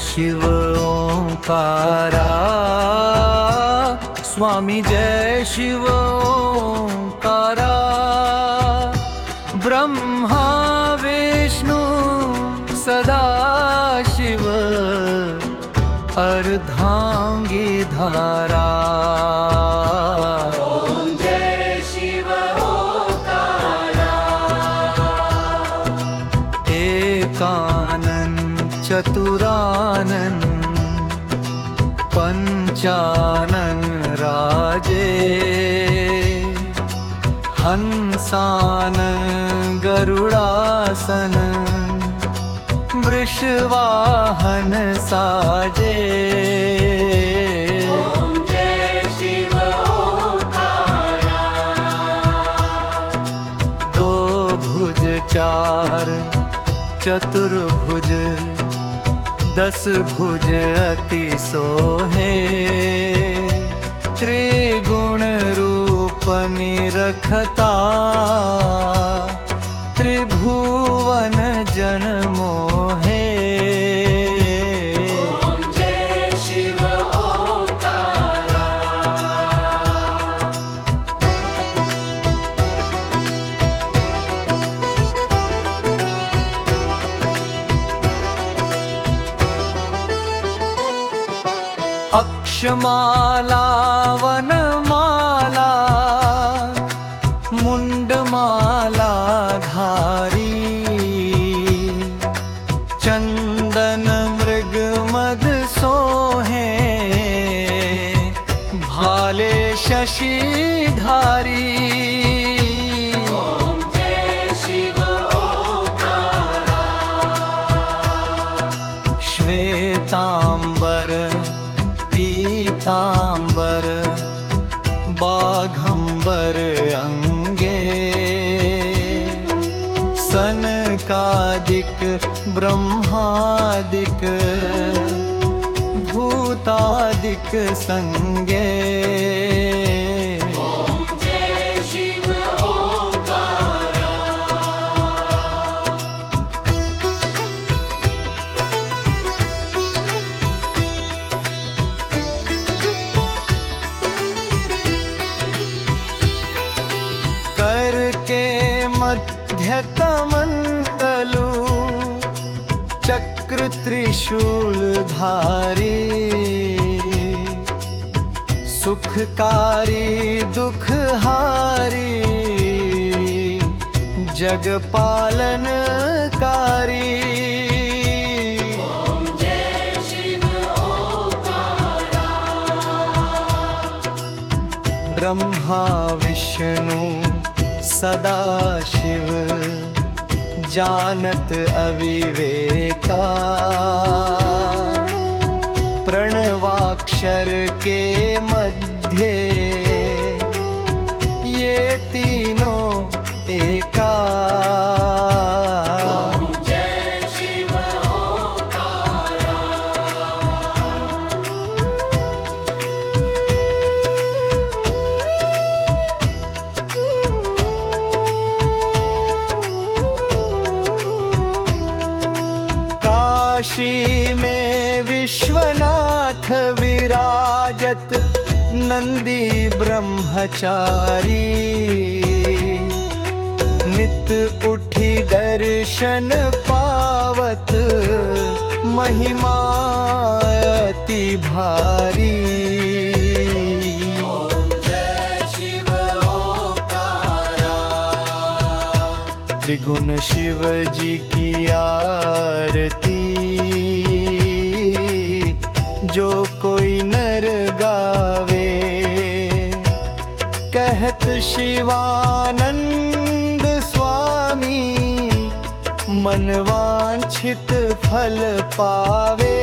शिव ओंकारा स्वामी जय शिव ओंकारा ब्रह्मा विष्णु सदा शिव अर्धांगी धारा। एकानन चतुरानन पञ्चानन राजे। हंसान गरुडासन वृषवाहन साजे। दो भुज चार चतुर्भुज दस भुज अति सोहे। त्रिगुण रूप निरखता। त्रिभुवन जन अक्षमाला वनमाला मुण्डमाला धारी चन्दन मृग मद सोहे भाले शशिधारी पीताम्बर बाघम्बर अङ्गे सनकादिक ब्रह्मादिक भूतादिक सङ्गे त्रिशूलधारी सुखकारी दुखहारी जगपालनकारी। ब्रह्मा विष्णु सदाशिव। जानत अविवेका। प्रणवाक्षर के काशी में विश्वनाथ विराजत नंदी ब्रह्मचारी। नित उठी दर्शन पावत महिमा अति भारी। त्रिगुण शिव जी की आरती। जो कोई नर गावे। कहत शिवानंद स्वामी मनवांछित फल पावे।